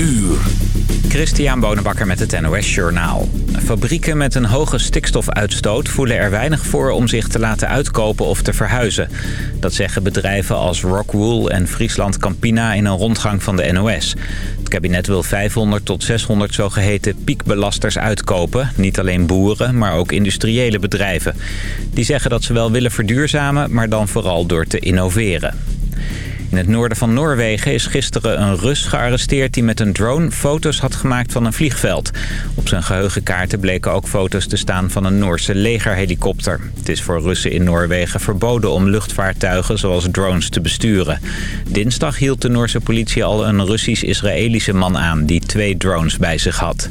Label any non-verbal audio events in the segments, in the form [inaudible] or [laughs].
uur. Christian Bonenbakker met het NOS Journaal. Fabrieken met een hoge stikstofuitstoot voelen er weinig voor om zich te laten uitkopen of te verhuizen. Dat zeggen bedrijven als Rockwool en Friesland Campina in een rondgang van de NOS. Het kabinet wil 500 tot 600 zogeheten piekbelasters uitkopen. Niet alleen boeren, maar ook industriële bedrijven. Die zeggen dat ze wel willen verduurzamen, maar dan vooral door te innoveren. In het noorden van Noorwegen is gisteren een Rus gearresteerd... die met een drone foto's had gemaakt van een vliegveld. Op zijn geheugenkaarten bleken ook foto's te staan van een Noorse legerhelikopter. Het is voor Russen in Noorwegen verboden om luchtvaartuigen zoals drones te besturen. Dinsdag hield de Noorse politie al een Russisch-Israëlische man aan... die twee drones bij zich had.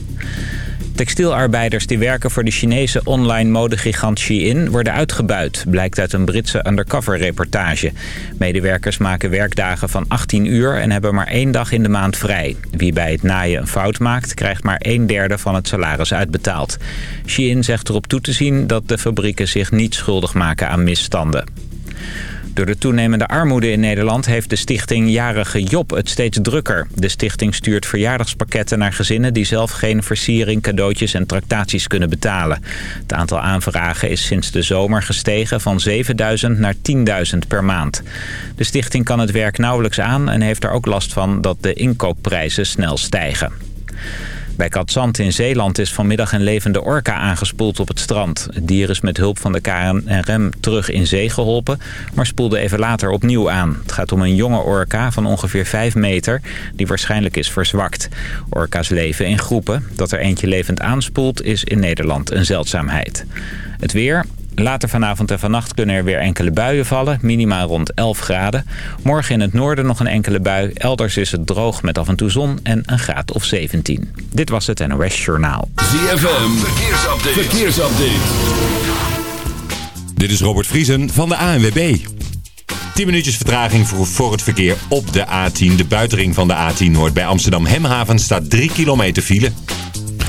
Textielarbeiders die werken voor de Chinese online modegigant Shein worden uitgebuit, blijkt uit een Britse undercover-reportage. Medewerkers maken werkdagen van 18 uur en hebben maar één dag in de maand vrij. Wie bij het naaien een fout maakt, krijgt maar een derde van het salaris uitbetaald. Shein zegt erop toe te zien dat de fabrieken zich niet schuldig maken aan misstanden. Door de toenemende armoede in Nederland heeft de stichting Jarige Job het steeds drukker. De stichting stuurt verjaardagspakketten naar gezinnen die zelf geen versiering, cadeautjes en tractaties kunnen betalen. Het aantal aanvragen is sinds de zomer gestegen van 7000 naar 10.000 per maand. De stichting kan het werk nauwelijks aan en heeft er ook last van dat de inkoopprijzen snel stijgen. Bij Katzand in Zeeland is vanmiddag een levende orka aangespoeld op het strand. Het dier is met hulp van de KNRM terug in zee geholpen, maar spoelde even later opnieuw aan. Het gaat om een jonge orka van ongeveer 5 meter, die waarschijnlijk is verzwakt. Orka's leven in groepen. Dat er eentje levend aanspoelt is in Nederland een zeldzaamheid. Het weer, Later vanavond en vannacht kunnen er weer enkele buien vallen. Minimaal rond 11 graden. Morgen in het noorden nog een enkele bui. Elders is het droog met af en toe zon en een graad of 17. Dit was het NOS Journaal. ZFM, verkeersupdate. verkeersupdate. Dit is Robert Vriesen van de ANWB. 10 minuutjes vertraging voor, voor het verkeer op de A10. De buitenring van de A10 Noord bij Amsterdam Hemhaven staat 3 kilometer file.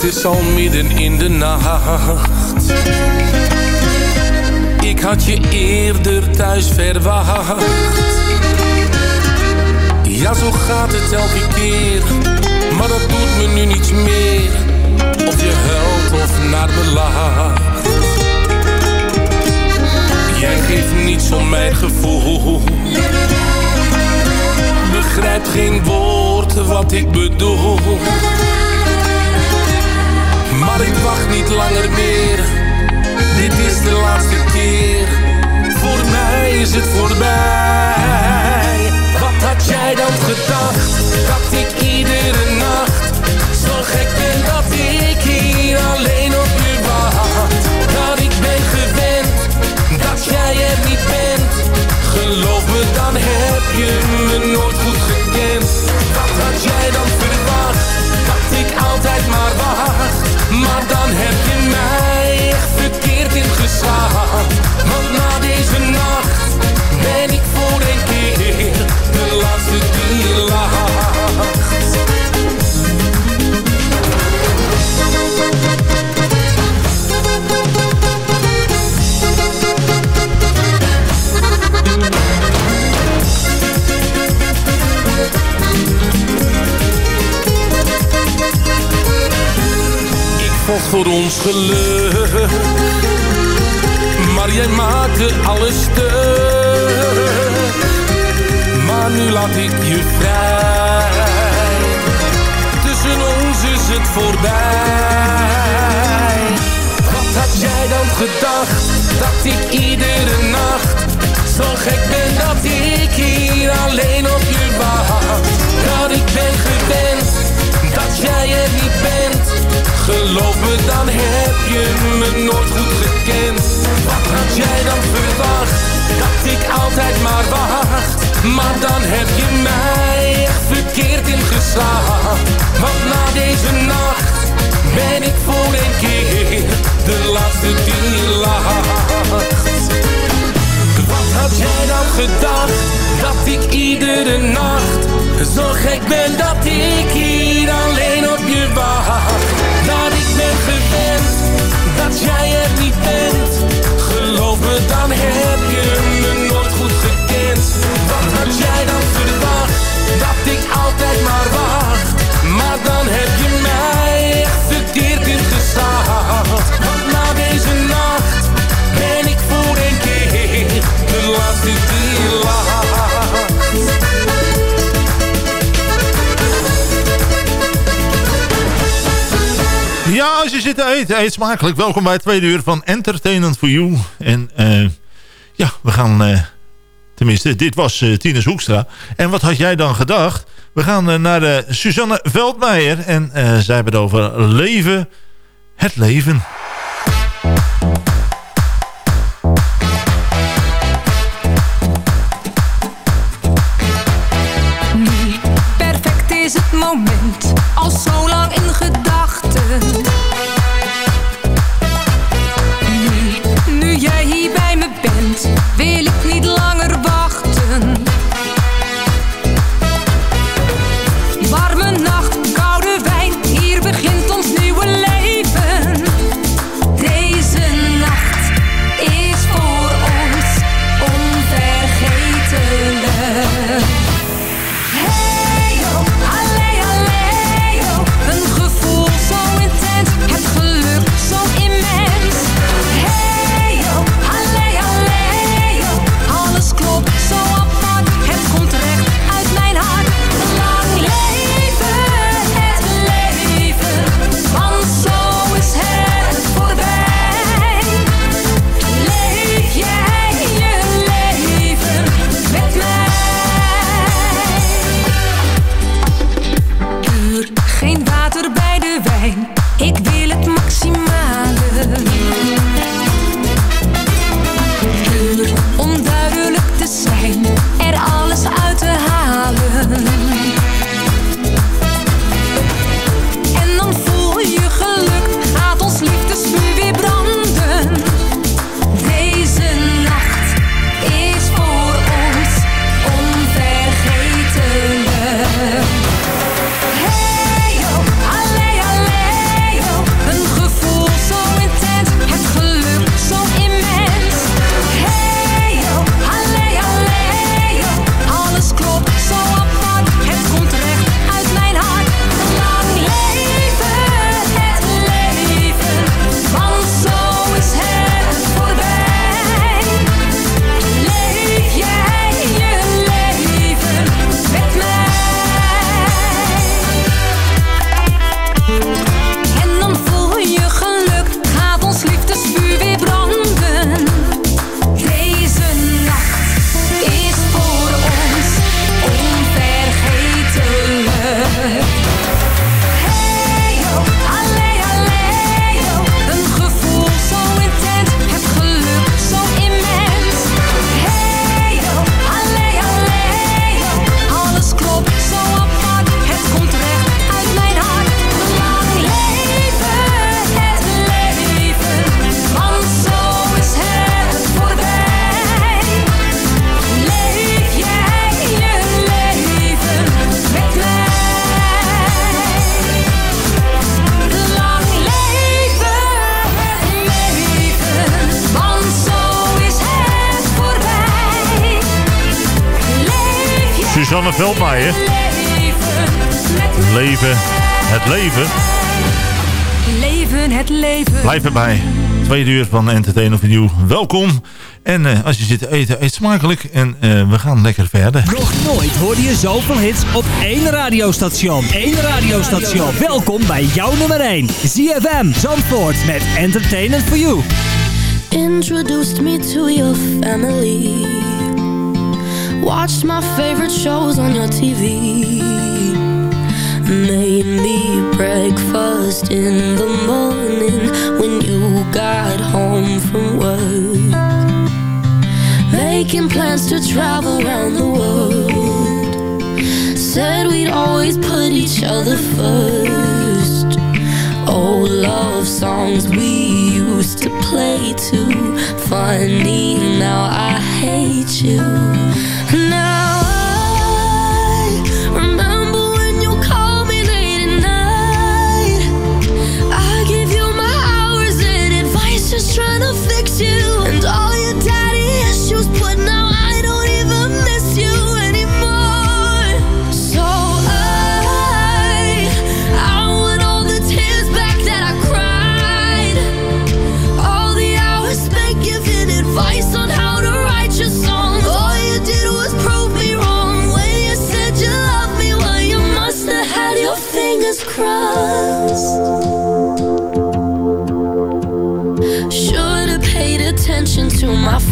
Het is al midden in de nacht. Ik had je eerder thuis verwacht. Ja, zo gaat het elke keer. Maar dat doet me nu niets meer. Of je huilt of naar me lacht. Jij geeft niets om mijn gevoel. Begrijpt geen woord wat ik bedoel maar ik wacht niet langer meer. Dit is de laatste keer, voor mij is het voorbij. Wat had jij dan gedacht, dat ik iedere nacht zo gek Eet smakelijk. Welkom bij het tweede uur van Entertainment for You. En eh, ja, we gaan... Uh, tenminste, dit was eh, uh, Tines Hoekstra. En wat had jij dan gedacht? We gaan naar Suzanne Veldmeijer. En zij hebben het over leven. Het leven. Nee, perfect is het moment. Al zo lang in gedachten Blijf erbij. Twee uur van Entertain of You. Welkom. En uh, als je zit te eten, eet smakelijk. En uh, we gaan lekker verder. Nog nooit hoorde je zoveel hits op één radiostation. Eén radiostation. Welkom bij jouw nummer 1. ZFM Zandvoort met Entertainer for You. Introduce me to your family. Watch my favorite shows on your TV. Made me breakfast in the morning When you got home from work. Making plans to travel around the world. Said we'd always put each other first. Old love songs we used to play too Funny now I hate you.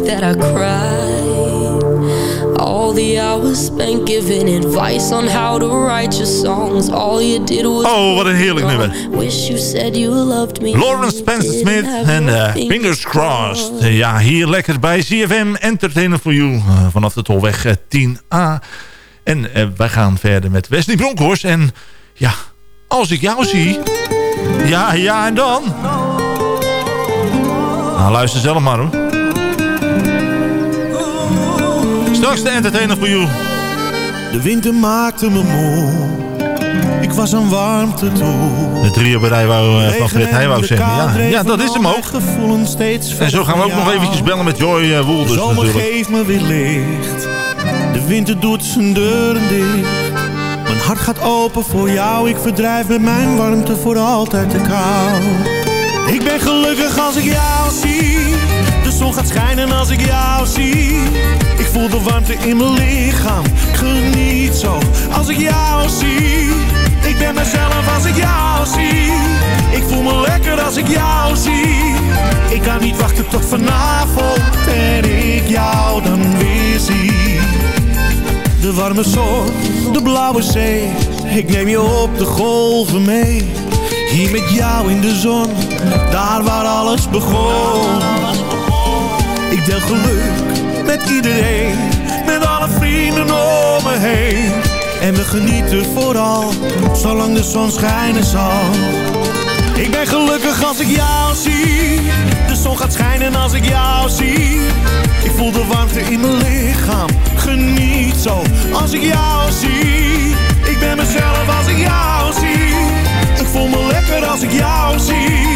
That I cried. All the hours spent giving advice on how to write your songs. All you did was. Oh, wat een heerlijk nummer. Wish you said you loved me. Lawrence Spencer Smith en eh, Fingers Crossed. Ja, hier lekker bij CFM Entertainer for You. eh, vanaf de Tolweg eh, 10A. En eh, wij gaan verder met Wesley Bronkhorst. En ja, als ik jou zie... Ja, ja en dan... Nou, luister zelf maar hoor. Straks de Entertainer for You. De winter maakte me moe. Ik was aan warmte toe. De trio bij rij wou, eh, van Frit Heij wou zeggen. Ja, ja, dat is hem ook. En zo gaan we ook nog eventjes bellen met Joy eh, Woelders De zomer natuurlijk. geeft me weer licht. De winter doet zijn deuren dicht. Mijn hart gaat open voor jou. Ik verdrijf met mijn warmte voor altijd de kou. Ik ben gelukkig als ik jou zie. Zon gaat schijnen als ik jou zie. Ik voel de warmte in mijn lichaam. Geniet zo als ik jou zie. Ik ben mezelf als ik jou zie. Ik voel me lekker als ik jou zie. Ik kan niet wachten tot vanavond en ik jou dan weer zie. De warme zon, de blauwe zee. Ik neem je op de golven mee. Hier met jou in de zon, daar waar alles begon. Ik deel geluk met iedereen, met alle vrienden om me heen. En we genieten vooral, zolang de zon schijnen zal. Ik ben gelukkig als ik jou zie. De zon gaat schijnen als ik jou zie. Ik voel de warmte in mijn lichaam. Geniet zo als ik jou zie. Ik ben mezelf als ik jou voel me lekker als ik jou zie.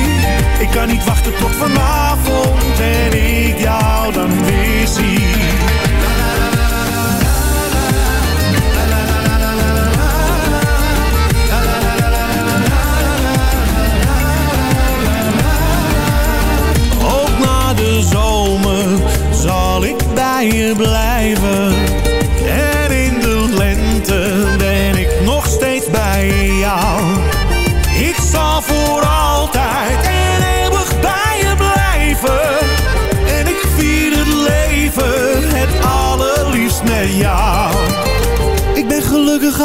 Ik kan niet wachten tot vanavond en ik jou dan weer zie. Ook na de zomer zal ik bij je blijven.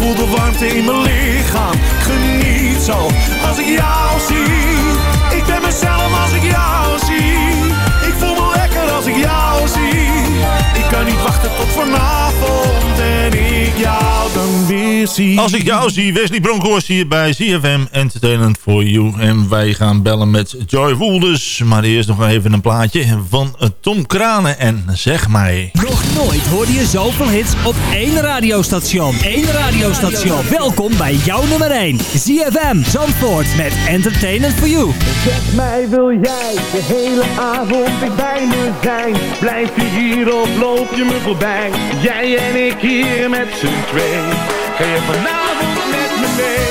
Voel de warmte in mijn lichaam. Geniet zo als ik jou zie. Ik ben mezelf als ik jou zie. Ik voel me lekker als ik jou zie. Ik kan niet wachten tot vanavond en ik jou dan weer zie. Als ik jou zie, Wesley Bronkhorst hier bij CFM Entertainment for You. En wij gaan bellen met Joy Woelders. Maar eerst nog even een plaatje van Tom Kranen en Zeg Mij. Nog nooit hoorde je zoveel hits op één radiostation. Eén radiostation. Welkom bij jouw nummer 1. ZFM Zandvoort met Entertainment for You. Zeg mij, wil jij de hele avond bij me zijn? Blijf je hier of loop je voorbij? Jij en ik hier met z'n twee. Ga je vanavond met me mee?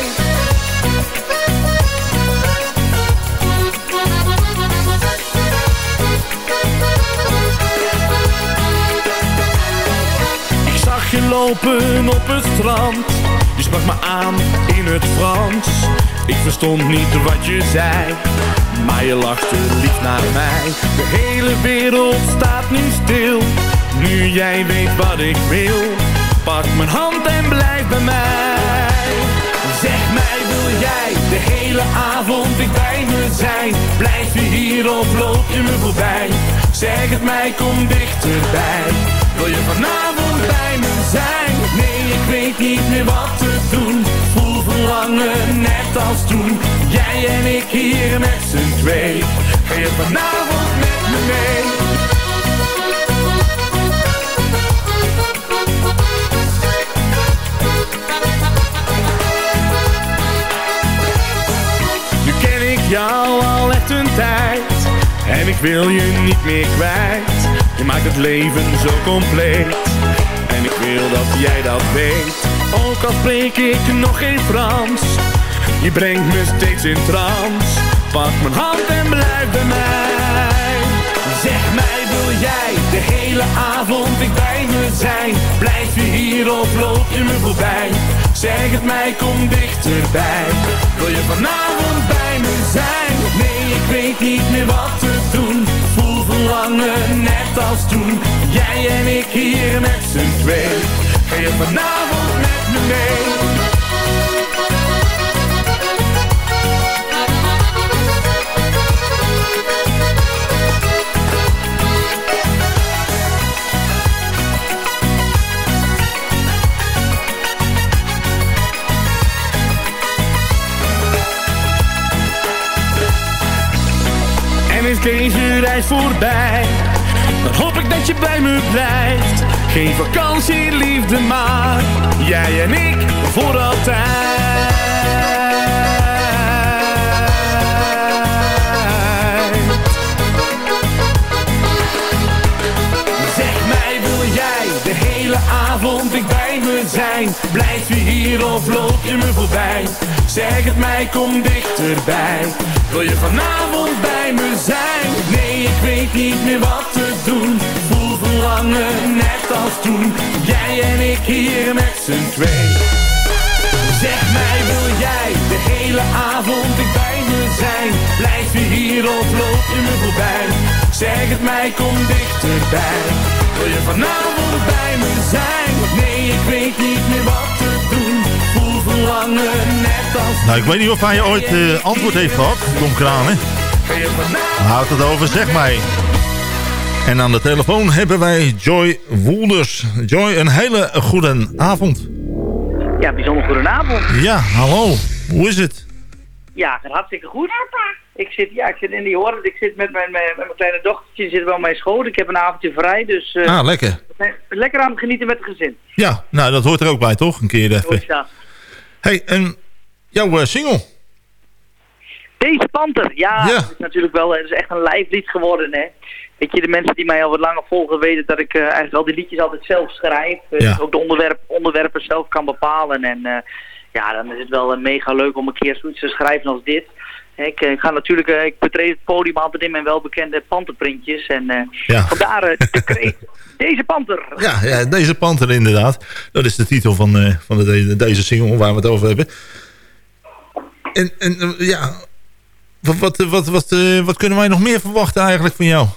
Ik zag je lopen op het strand. Je sprak me aan in het Frans. Ik verstond niet wat je zei. Maar je lachte lief naar mij. De hele wereld staat nu stil. Nu jij weet wat ik wil. Pak mijn hand en blijf bij mij. Zeg mij, wil jij de hele avond dicht bij me zijn? Blijf je hier of loop je me voorbij? Zeg het mij, kom dichterbij. Wil je vanavond bij me zijn? Nee, ik weet niet meer wat te doen. Voel verlangen net als toen. Jij en ik hier met z'n twee. Ga je vanavond ik wil je niet meer kwijt Je maakt het leven zo compleet En ik wil dat jij dat weet Ook al spreek ik nog geen Frans Je brengt me steeds in trance Pak mijn hand en blijf bij mij Zeg mij, wil jij de hele avond dicht bij me zijn? Blijf je hier of loop je me voorbij? Zeg het mij, kom dichterbij. Wil je vanavond bij me zijn? Ik weet niet meer wat te doen. Voel verlangen net als toen. Jij en ik hier met z'n twee. Ga je vanavond met me mee? Deze reis voorbij. Dan hoop ik dat je bij me blijft. Geen vakantie, liefde maar Jij en ik voor altijd. Zeg mij, wil jij de hele avond? Dicht zijn? Blijf je hier of loop je me voorbij? Zeg het mij, kom dichterbij. Wil je vanavond bij me zijn? Nee, ik weet niet meer wat te doen. Voel verlangen net als toen. Jij en ik hier met z'n twee. Zeg mij, wil jij de hele avond bij me zijn? Blijf je hier of loop je me voorbij? Zeg het mij, kom dichterbij. Wil je vanavond bij me zijn? Nee, ik weet niet meer wat te doen. Voel verlangen net als Nou, ik weet niet of hij ooit eh, antwoord heeft gehad, Tom Kranen. Ga je vanavond Houd het over, zeg mij. En aan de telefoon hebben wij Joy Woelders. Joy, een hele goede avond. Ja, bijzonder goedenavond. Ja, hallo. Hoe is het? Ja, gaat hartstikke goed. Ik zit, ja, ik zit in die horen. Ik zit met mijn, met mijn kleine dochtertje, zit wel op mijn school. Ik heb een avondje vrij, dus eh, Ah, lekker. lekker aan het genieten met het gezin. Ja, nou, dat hoort er ook bij, toch? Een keer even. is dat. hey, en jouw eh, single? Deze Panter, ja, Ja. dat is natuurlijk wel, het is echt een lijflied geworden, hè. Weet je, de mensen die mij al wat langer volgen weten dat ik eh, eigenlijk al die liedjes altijd zelf schrijf. Eh, Ja. Ook de onderwerp, onderwerpen zelf kan bepalen. En eh, ja, dan is het wel eh, mega leuk om een keer zoiets te schrijven als dit. Ik, eh, ik ga natuurlijk, eh, ik betreed het podium altijd in mijn welbekende panterprintjes. En eh, Ja. vandaar de kreet. [laughs] Deze panter. Ja, ja, deze panter inderdaad. Dat is de titel van, van de, de- deze single waar we het over hebben. En, en ja, wat, wat, wat, wat, wat kunnen wij nog meer verwachten eigenlijk van jou?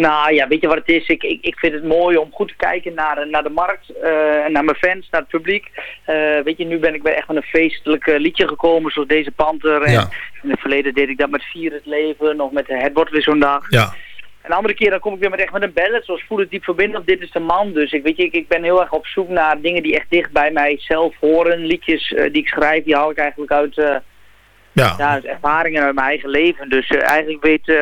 Nou ja, weet je wat het is? Ik, ik, ik vind het mooi om goed te kijken naar, naar de markt, eh, en naar mijn fans, naar het publiek. Eh, weet je, nu ben ik bij echt met een feestelijk eh, liedje gekomen, zoals deze panter. En Ja. in het verleden deed ik dat met Vier het Leven, of met Het wordt weer zo'n dag. Ja, Een andere keer dan kom ik weer met echt met een ballad, zoals Voel het diep verbinden of Dit is de man. Dus ik, weet je, ik, ik ben heel erg op zoek naar dingen die echt dicht bij mijzelf horen. Liedjes die ik schrijf, die haal ik eigenlijk uit, ja. ja, uit ervaringen uit mijn eigen leven. Dus eh, eigenlijk weet, eh,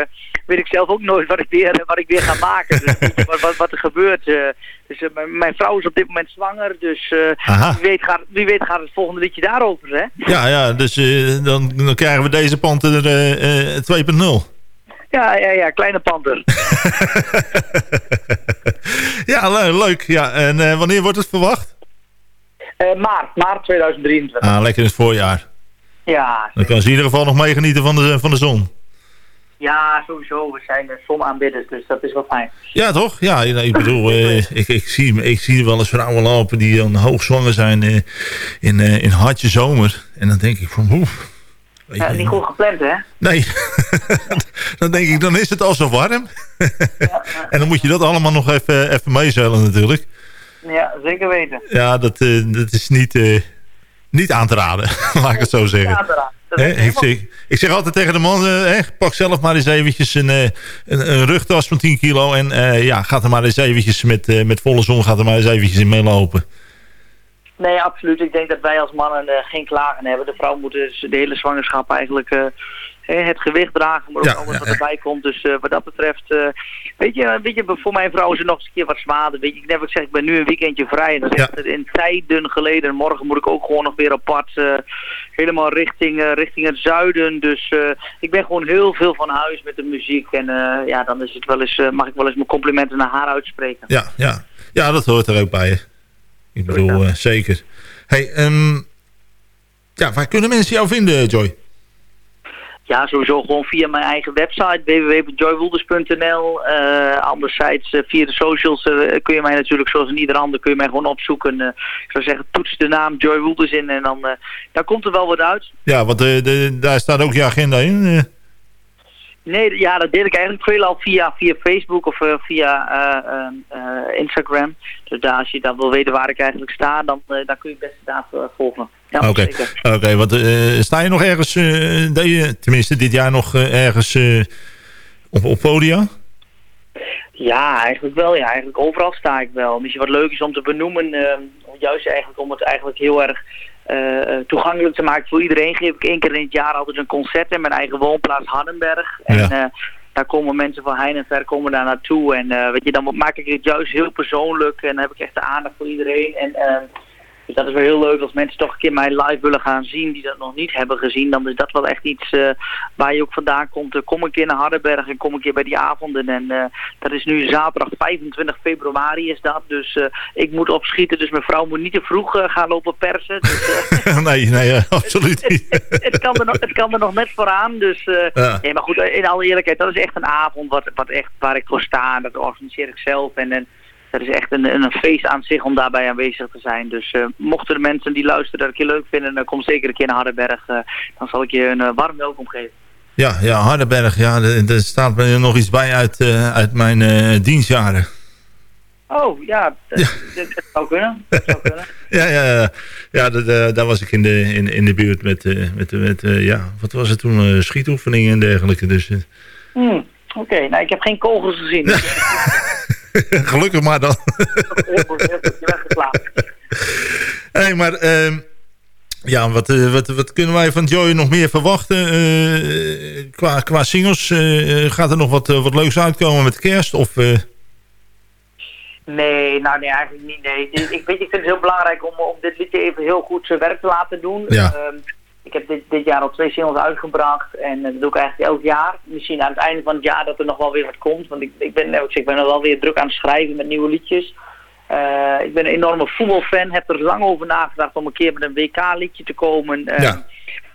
weet ik zelf ook nooit wat ik weer, wat ik weer ga maken. Dus, wat, wat, wat er gebeurt. eh. dus mijn- vrouw is op dit moment zwanger, dus wie, weet gaat, wie weet gaat het volgende liedje daarover, hè? Ja, ja dus dan, dan krijgen we deze panter eh, eh, 2.0. Ja, ja, ja, kleine panter. [laughs] ja, le- leuk. Ja, en wanneer wordt het verwacht? Maart, maart 2023. Ah, lekker in het voorjaar. Ja, Dan kan ze in ieder geval nog meegenieten van de, van de zon. ja, sowieso. We zijn zonaanbidders, dus dat is wel fijn. Ja, toch? Ja, ik bedoel, eh, [laughs] ik, ik, zie, ik zie wel eens vrouwen lopen die dan hoogzwanger zijn eh, in, eh, in hartje zomer. En dan denk ik van, oef. Ja, niet goed gepland, hè? Nee, [laughs] dan denk ik, dan is het al zo warm. [laughs] en dan moet je dat allemaal nog even, even meezeilen natuurlijk. Ja, zeker weten. Ja, dat, dat is niet, niet aan te raden, [laughs] laat ik het zo zeggen. Ik, zeg, ik zeg altijd tegen de man, eh, pak zelf maar eens eventjes een, eh, een, een rugtas van 10 kilo. En eh, ja, gaat er maar eens eventjes met, eh, met volle zon gaat er maar eens eventjes in meelopen. Nee, absoluut. Ik denk dat wij als mannen eh, geen klagen hebben. De vrouw moet dus de hele zwangerschap eigenlijk het gewicht dragen, maar ook Ja, alles wat erbij komt. Dus eh, wat dat betreft, eh, weet, je, weet je, voor mijn vrouw is het nog eens een keer wat zwaarder. Weet je, ik net wat ik ben nu een weekendje vrij. En dat is echt in tijden geleden. Morgen moet ik ook gewoon nog weer apart, eh, helemaal richting, eh, richting het zuiden. Dus eh, ik ben gewoon heel veel van huis met de muziek. En eh, ja, dan is het wel eens, eh, mag ik wel eens mijn complimenten naar haar uitspreken. Ja, ja. ja dat hoort er ook bij. hè. Ik bedoel, eh, zeker. Hey, ehm, ja, waar kunnen mensen jou vinden, Joy? Ja, sowieso gewoon via mijn eigen website www.joywoelders.nl. Eh anderzijds eh, via de socials eh, kun je mij natuurlijk zoals in ieder ander kun je mij gewoon opzoeken. Ik zou zeggen toets de naam Joy Woelders in en dan, dan komt er wel wat uit. Ja, want de, daar staat ook je agenda in. Nee, ja, dat deel ik eigenlijk veelal via, via Facebook of via Instagram. Dus daar, als je dan wil weten waar ik eigenlijk sta, dan, dan kun je het beste daar eh, volgen. Ja, Oké, want eh, sta je nog ergens, eh, de- tenminste dit jaar nog eh, ergens eh, op, op podia? Ja, eigenlijk wel. Ja, eigenlijk overal sta ik wel. Misschien wat leuk is om te benoemen, eh, juist eigenlijk om het eigenlijk heel erg eh, eh, toegankelijk te maken voor iedereen, geef ik één keer in het jaar altijd een concert in mijn eigen woonplaats Hardenberg. En Ja. eh, daar komen mensen van hein en ver komen daar naartoe. En eh, weet je, dan maak ik het juist heel persoonlijk en dan heb ik echt de aandacht voor iedereen. En eh, dus dat is wel heel leuk als mensen toch een keer mij live willen gaan zien die dat nog niet hebben gezien. Dan is dat wel echt iets eh, waar je ook vandaan komt. Eh, kom een keer naar Hardenberg en kom een keer bij die avonden. En eh, dat is nu zaterdag 25 februari is dat. Dus ik moet opschieten. Dus mijn vrouw moet niet te vroeg gaan lopen persen. Dus, [laughs] nee, nee, absoluut niet. het, kan er nog, het kan er nog net vooraan. Dus Ja. nee, maar goed, in alle eerlijkheid, dat is echt een avond wat, wat echt, waar ik voor sta. En dat organiseer ik zelf. En, en dat is echt een, een feest aan zich om daarbij aanwezig te zijn. Dus eh, mochten de mensen die luisteren dat een keer leuk vinden, dan kom zeker een keer naar Hardenberg. eh, dan zal ik je een eh, warm welkom geven. Ja, ja Hardenberg, ja, er, staat me nog iets bij uit, uit mijn dienstjaren. Oh, ja, dat, dat- [laughs] dat zou kunnen. Dat zou kunnen. [laughs] Ja, ja, ja. ja dat, daar was ik in de, in, in de buurt met, met, met ja, wat was het toen, schietoefeningen en dergelijke. Dus, Hmm, Oké, nou ik heb geen kogels gezien. [laughs] [laughs] gelukkig maar dan. Heel goed, heel goed, je bent geslaagd. [laughs] hey, maar ehm, ja, wat, eh, wat, wat kunnen wij van Joy nog meer verwachten? Eh, qua, qua singles, eh, gaat er nog wat, wat leuks uitkomen met kerst? Of, Nee, nou nee, eigenlijk niet. Nee. Ik, weet, ik vind het heel belangrijk om, om dit liedje even heel goed zijn werk te laten doen. Ja. Ik heb dit, dit jaar al twee singles uitgebracht en eh, dat doe ik eigenlijk elk jaar. Misschien aan het einde van het jaar dat er nog wel weer wat komt. Want ik, ik, ben, ik zeg, ik ben wel weer druk aan het schrijven met nieuwe liedjes. Eh, ik ben een enorme voetbalfan. Heb er lang over nagedacht om een keer met een WK-liedje te komen. Eh, Ja.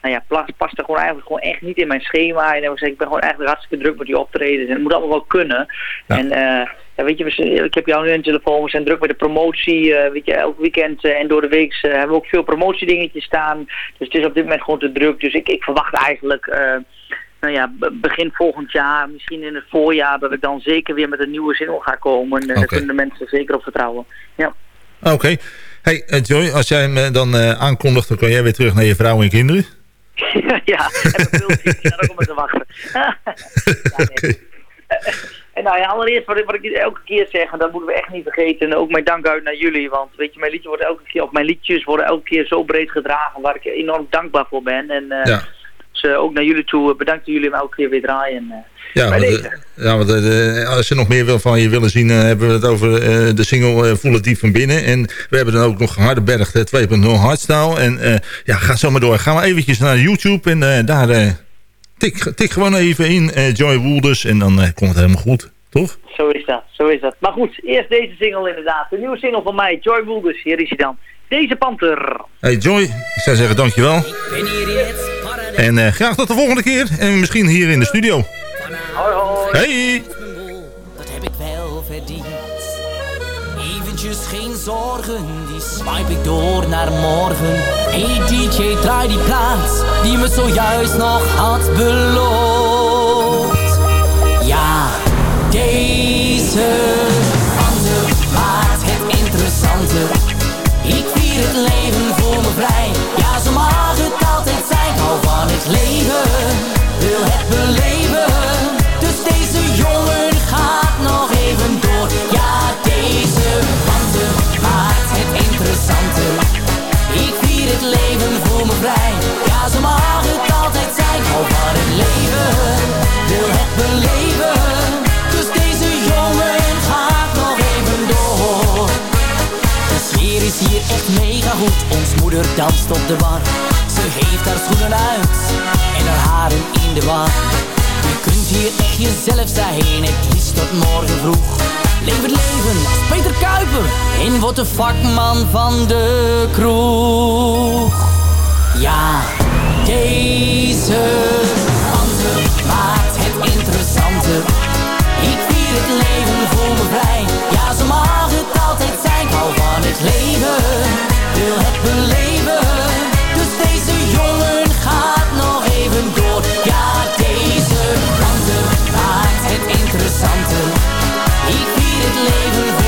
Nou ja, past, past er gewoon eigenlijk gewoon echt niet in mijn schema. En dan zeg ik, ik ben gewoon eigenlijk hartstikke druk met die optredens. En het moet allemaal wel kunnen. Ja. En eh, ja, weet je, we ik heb jou nu de telefoon. We zijn druk met de promotie. eh, weet je, elk weekend eh, en door de week eh, hebben we ook veel promotiedingetjes staan. Dus het is op dit moment gewoon te druk. Dus ik, ik verwacht eigenlijk... nou ja, be- begin volgend jaar, misschien in het voorjaar, dat ik dan zeker weer met een nieuwe single ga komen. En, Daar kunnen de mensen zeker op vertrouwen. Ja. Oké. Hey, Joy, als jij eh, dan aankondigt, dan kan jij weer terug naar je vrouw en kinderen. [laughs] ja, en veel zin daar ook om te wachten. [laughs] Ja, nee. [laughs] En nou ja, allereerst wat ik, wat ik elke keer zeg, en dat moeten we echt niet vergeten, en ook mijn dank uit naar jullie, want weet je, mijn liedje wordt elke keer, of mijn liedjes worden elke keer zo breed gedragen, waar ik enorm dankbaar voor ben. En Ja. dus eh, ook naar jullie toe, eh, bedankt dat jullie me elke keer weer draaien. Ja, want, ja, want als ze nog meer wil van je willen zien, hebben we het over de single Voel het diep van binnen. En we hebben dan ook nog Hardenberg eh, 2.0 Hardstyle. En ja, ga zo maar door. Gaan we eventjes naar YouTube en daar tik, tik gewoon even in eh, Joy Woelders en dan eh, komt het helemaal goed, toch? Zo is dat, zo is dat. Maar goed, eerst deze single inderdaad. De nieuwe single van mij, Joy Woelders. Hier is hij dan. Deze panter. Hey Joy, ik zou zeggen dankjewel. En eh, graag tot de volgende keer. En misschien hier in de studio. Hoi hoi. Hey! Dat heb ik wel zorgen, die swipe ik door naar morgen. Hey DJ, draai die plaats die me zojuist nog had beloofd. Ja, deze ander maakt het interessanter. Ik vier het leven voor me vrij. Ja, zo mag het altijd zijn. Hou van het leven, wil het beleven. Altijd hou van het leven, wil het beleven. Dus deze jongen gaat nog even door. De sfeer is hier echt mega goed. Ons moeder danst op de bar. Ze heeft haar schoenen uit en haar haren in de war. Je kunt hier echt jezelf zijn, het liefst tot morgen vroeg. Het leven als Peter Kuiper en word de vakman van de kroeg. Ja, deze ander maakt het interessanter. Ik vier het leven voor me vrij. Ja, zo mag het altijd zijn. Hou van het leven, wil het beleven. Dus deze jongen gaat nog even door. Ja, deze ander maakt het interessanter. Ik vier het leven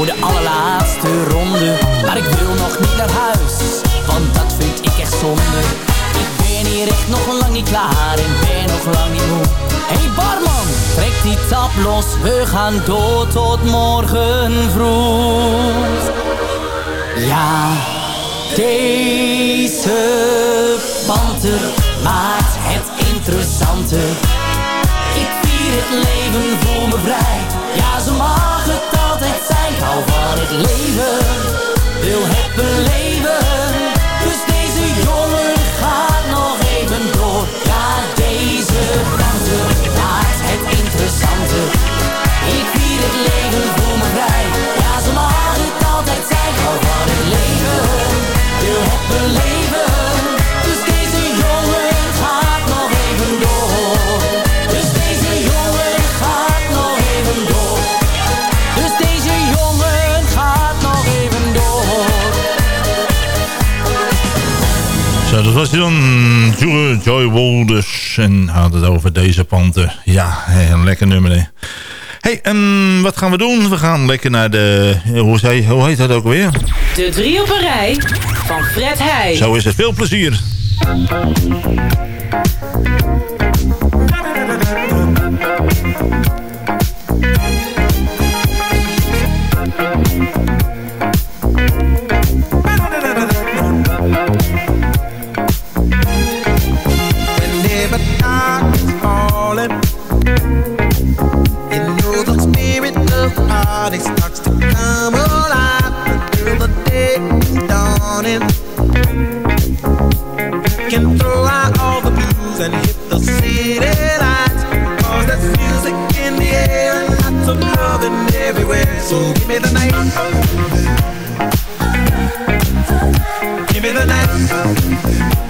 voor de allerlaatste ronde. Maar ik wil nog niet naar huis, want dat vind ik echt zonde. Ik ben hier echt nog lang niet klaar en ben nog lang niet moe. Hey barman, trek die tap los, we gaan door tot morgen vroeg. Ja, deze panter maakt het interessanter. Ik vier het leven voor me vrij. Ja, zo mag het altijd zijn. Hou van het leven, wil het beleven. Dus deze jongen gaat nog even door. Ja, deze panter maakt het interessanter. Ik vier het leven voor me vrij. Ja, zo mag het altijd zijn. Hou van het leven, wil het beleven. Dat was dan. Joy, Wolders. En had het over deze panten. Ja, een lekker nummer. Hè. Hey, en wat gaan we doen? We gaan lekker naar de... Hoe, zei, hoe heet dat ook weer? De drie op een rij van Fred Heij. Zo is het. Veel plezier. Thank niet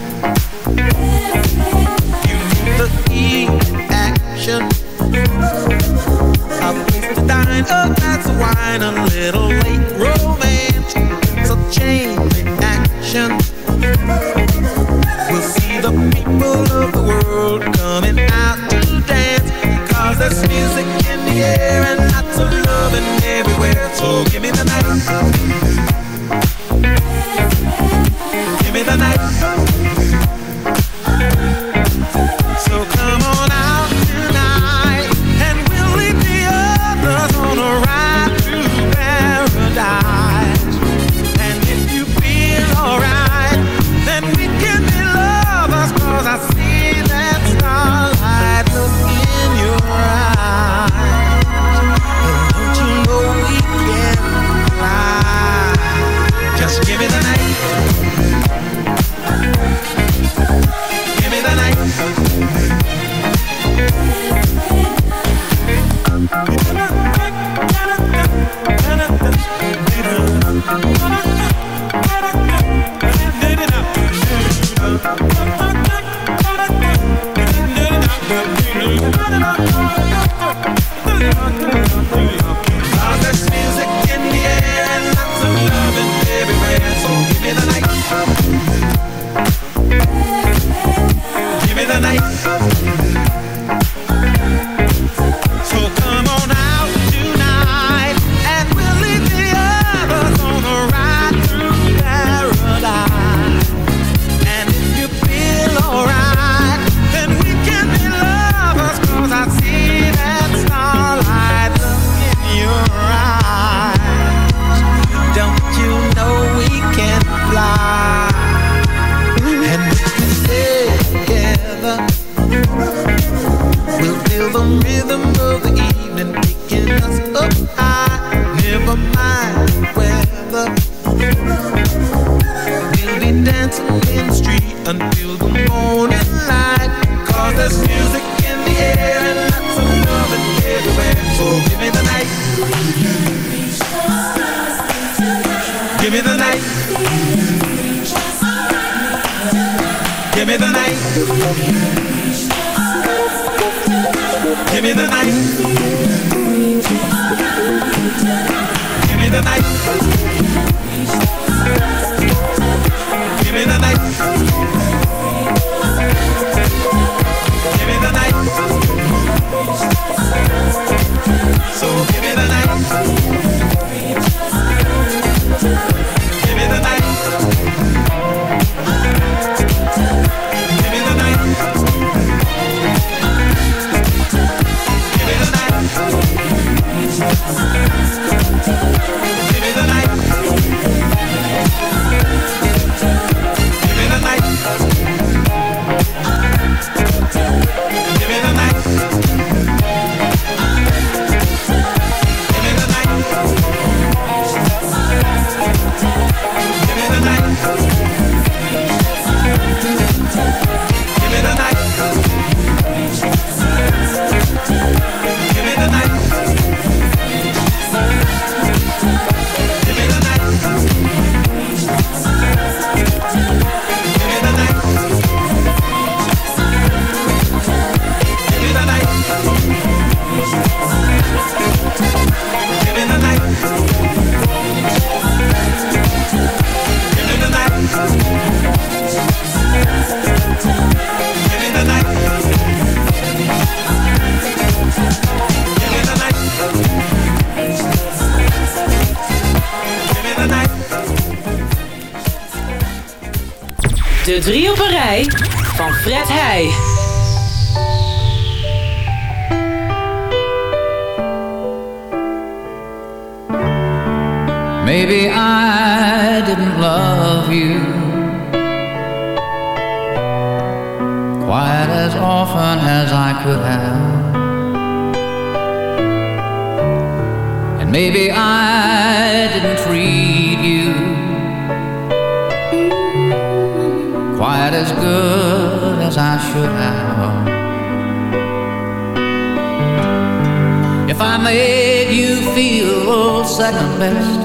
De drie op een rij van Fred Heij. Maybe I didn't love you Quite as often as I could have And maybe I didn't treat you as good as I should have. If I made you feel second best,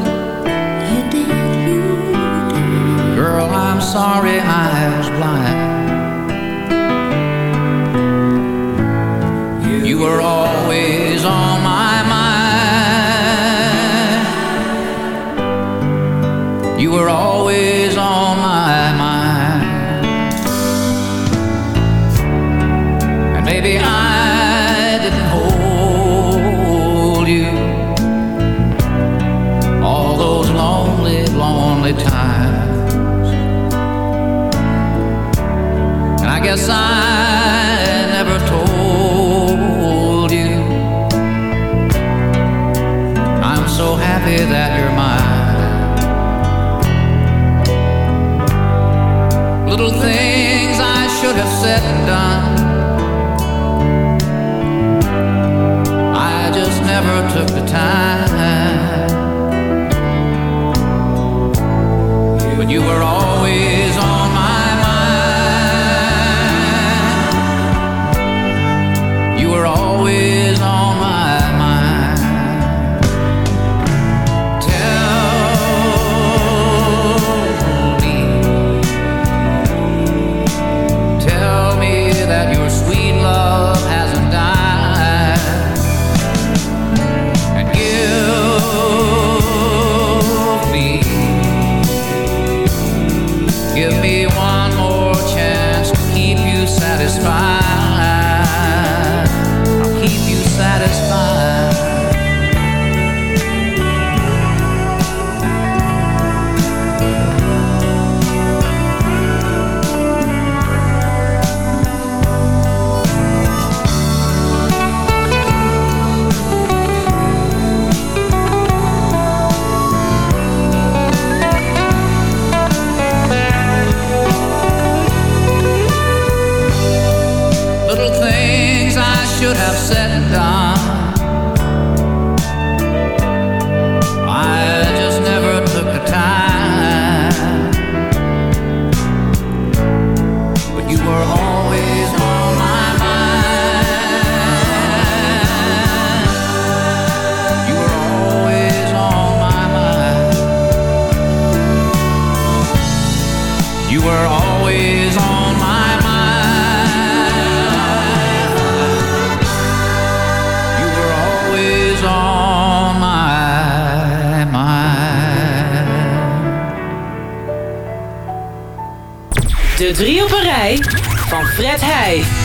you did. Girl, I'm sorry I was blind. You, you were always on my mind. You were always guess I You were always on my mind. You were always on my mind. De drie op een rij van Fred Heij.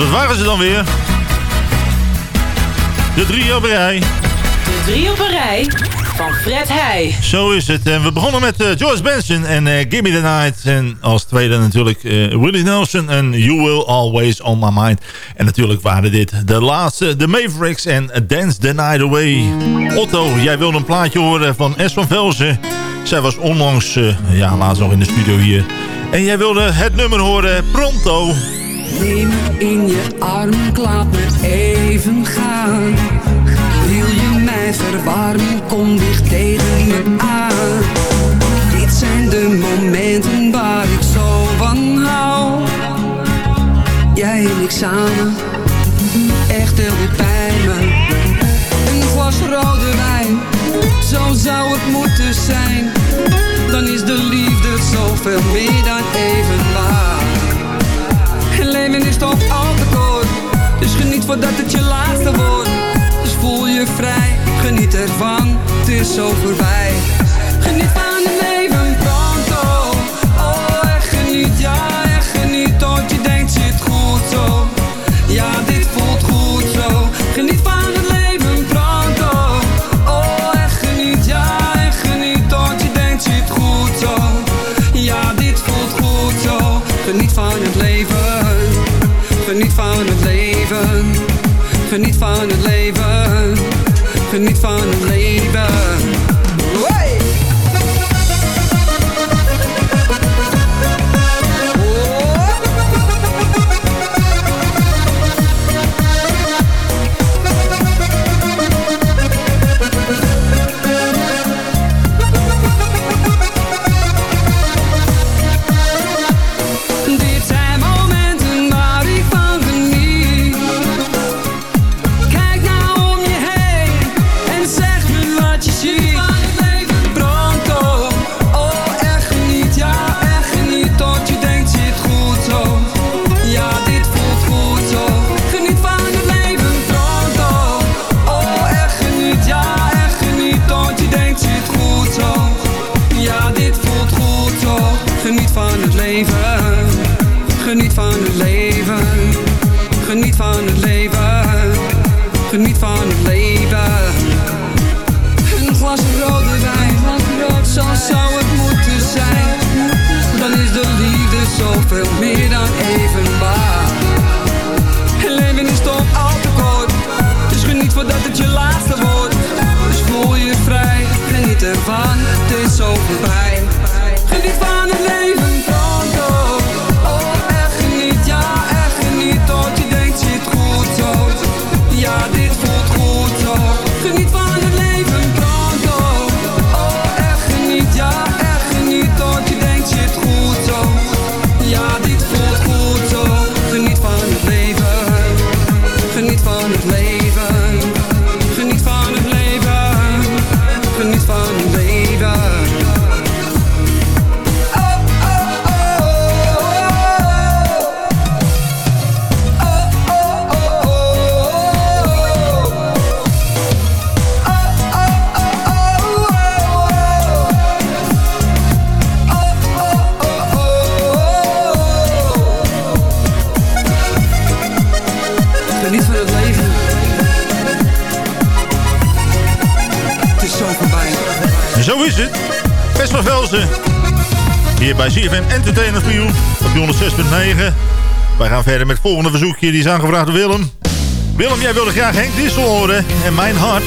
Dat waren ze dan weer. De drie op een rij. De drie op een rij van Fred Heij. Zo is het. En we begonnen met eh, George Benson en eh Give Me The Night. En als tweede natuurlijk eh, Willie Nelson en You Will Always On My Mind. En natuurlijk waren dit de laatste, de Mavericks en Dance The Night Away. Otto, jij wilde een plaatje horen van S van Velzen. Zij was onlangs, eh, ja, laatst nog in de studio hier. En jij wilde het nummer horen, Pronto. Neem me in je arm, laat me even gaan. Wil je mij verwarmen, kom dicht tegen me aan. Dit zijn de momenten waar ik zo van hou. Jij en ik samen, echt heel dicht bij me. Een glas rode wijn, zo zou het moeten zijn. Dan is de liefde zoveel meer dan even waar. Het leven is toch al te kort. Dus geniet voordat het je laatste wordt. Dus voel je vrij, geniet ervan Het is zo voorbij. Geniet van het leven leven. Geniet van het leven. Geniet van het leven 2009. Wij gaan verder met het volgende verzoekje. Die is aangevraagd door Willem. Willem, jij wilde graag Henk Dissel horen. En mijn hart.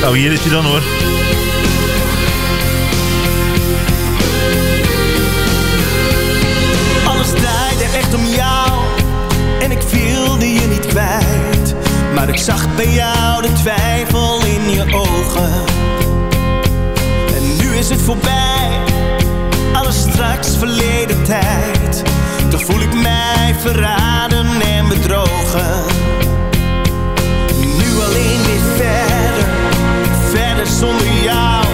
Nou, hier is hij dan hoor. Alles draaide echt om jou. En ik wilde je niet kwijt. Maar ik zag bij jou de twijfel in je ogen. En nu is het voorbij. Alles straks verleden tijd voel ik mij verraden en bedrogen. Nu alleen weer verder, verder zonder jou.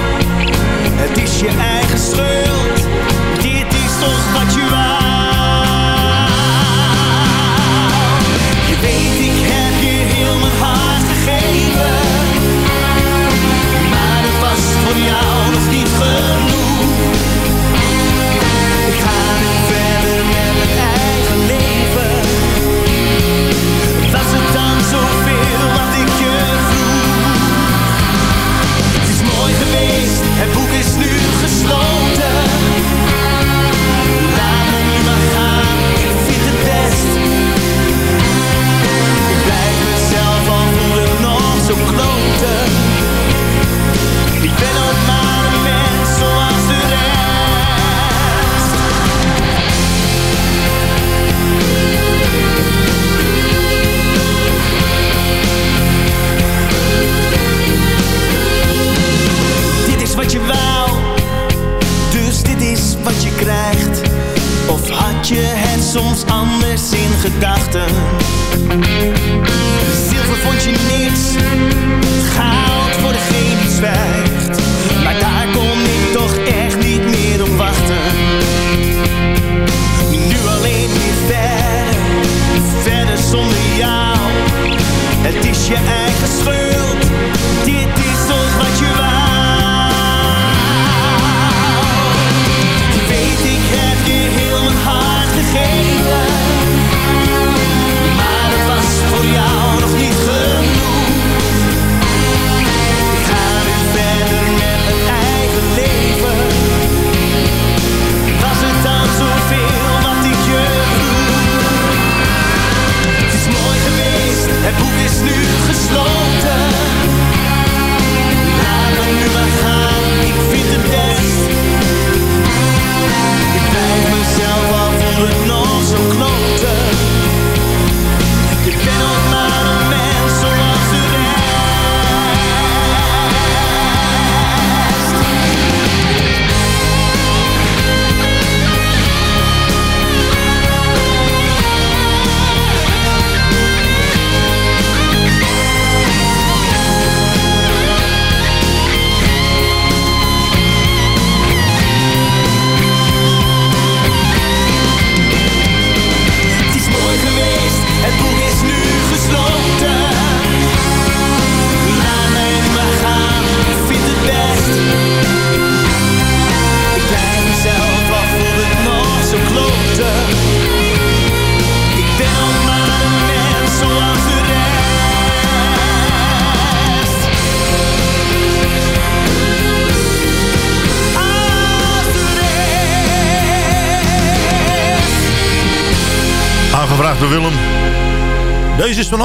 Het is je eigen schuld, dit is toch wat je wou.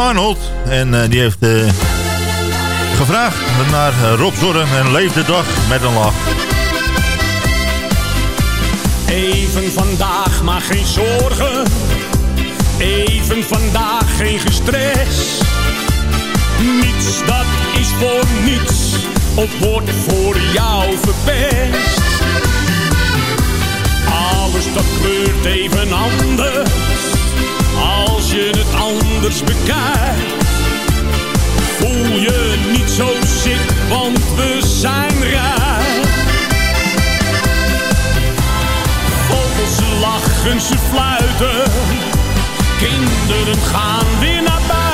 En eh, die heeft eh, gevraagd naar eh, Rob Zorren en leef de dag met een lach. Even vandaag, maar geen zorgen. Even vandaag, geen gestres. Niets, dat is voor niets. Of wordt voor jou verpest. Alles dat kleurt even anders als je het anders bekijkt, voel je niet zo ziek, want we zijn rijk. Vogels lachen, ze fluiten, kinderen gaan weer naar buiten.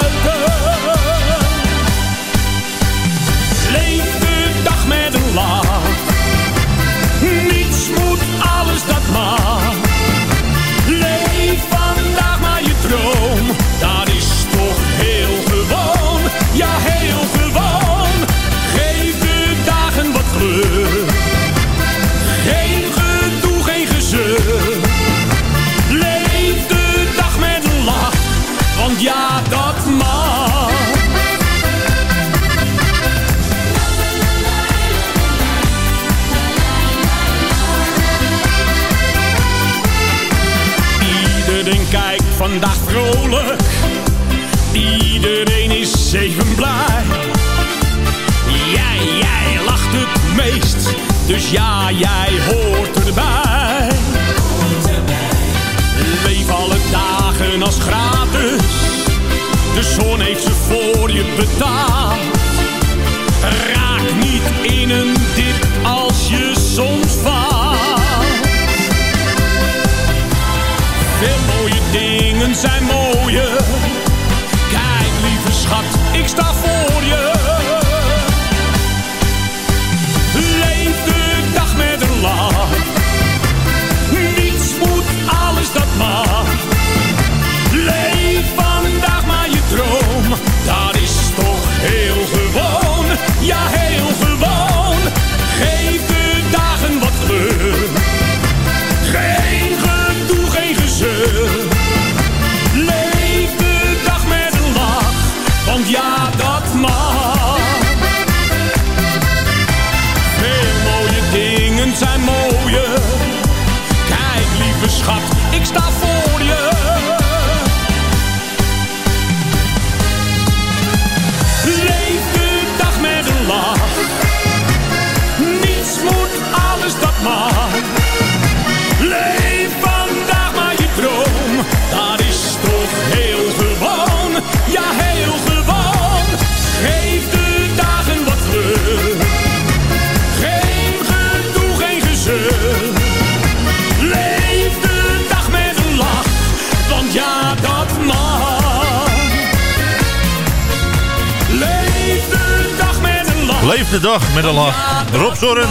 De dag met een lach. Rob Zorren,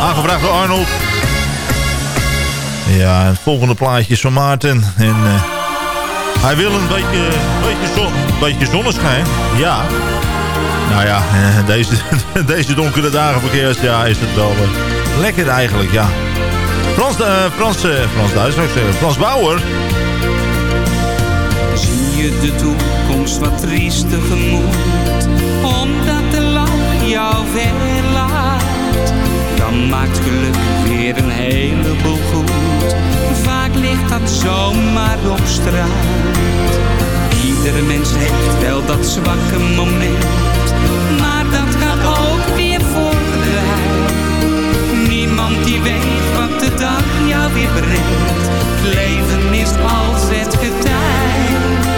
aangevraagd door Arnold. Ja, het volgende plaatje is van Maarten. En eh, hij wil een beetje, beetje, zon, beetje zonneschijn. Ja. Nou ja, eh, deze, [laughs] deze donkere dagen voor kerstjaar is het wel eh, lekker eigenlijk, ja. Frans, eh, Frans, Frans Duits zou ik zeggen. Frans Bauer. Zie je de toekomst wat triest tegemoet Omdat maakt geluk weer een heleboel goed. Vaak ligt dat zomaar op straat. Iedere mens heeft wel dat zwakke moment Maar dat gaat ook weer voorbij Niemand die weet wat de dag jou weer brengt. Het leven is als het getij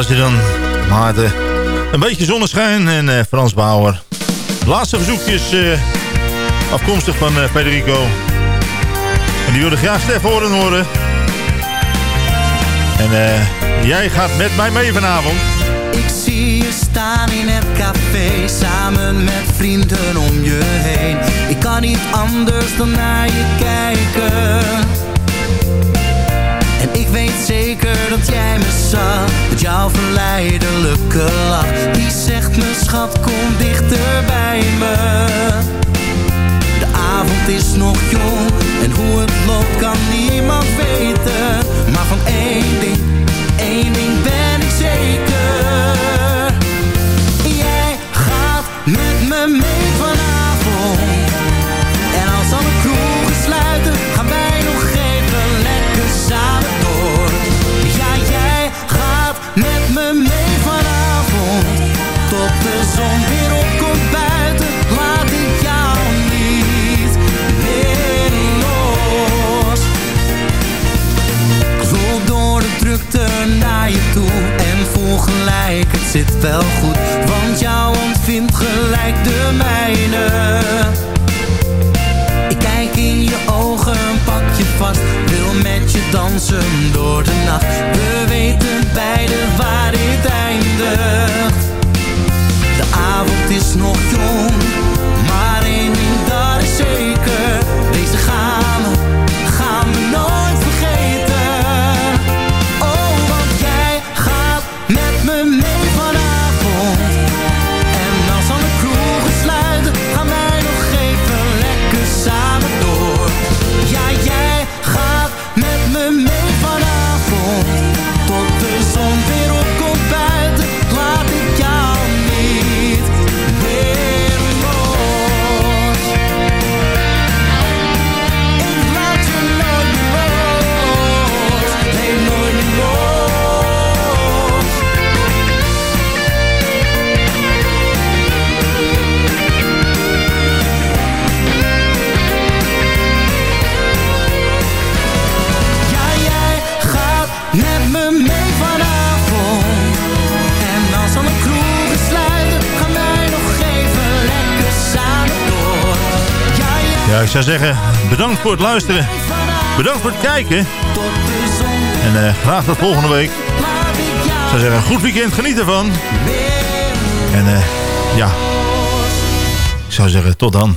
was hij dan. Een beetje zonneschijn en eh, Frans Bauer. Laatste verzoekjes eh, afkomstig van eh, Federico. En die wilde graag Stef horen horen. En jij gaat met mij mee vanavond. Ik zie je staan in het café Samen met vrienden om je heen Ik kan niet anders dan naar je kijken En ik weet zeker dat jij me zag Met jouw verleidelijke lach Die zegt me schat kom dichter bij me. De avond is nog jong En hoe het loopt kan niemand weten Maar van één ding, Gelijk, het zit wel goed Want jou ontvindt gelijk de mijne. Ik kijk in je ogen, pak je vast Wil met je dansen door de nacht. We weten beide waar dit eindigt zeggen, bedankt voor het luisteren. Bedankt voor het kijken. En eh, graag tot volgende week. Ik zou zeggen, een goed weekend, geniet ervan. En eh, ja, ik zou zeggen, tot dan.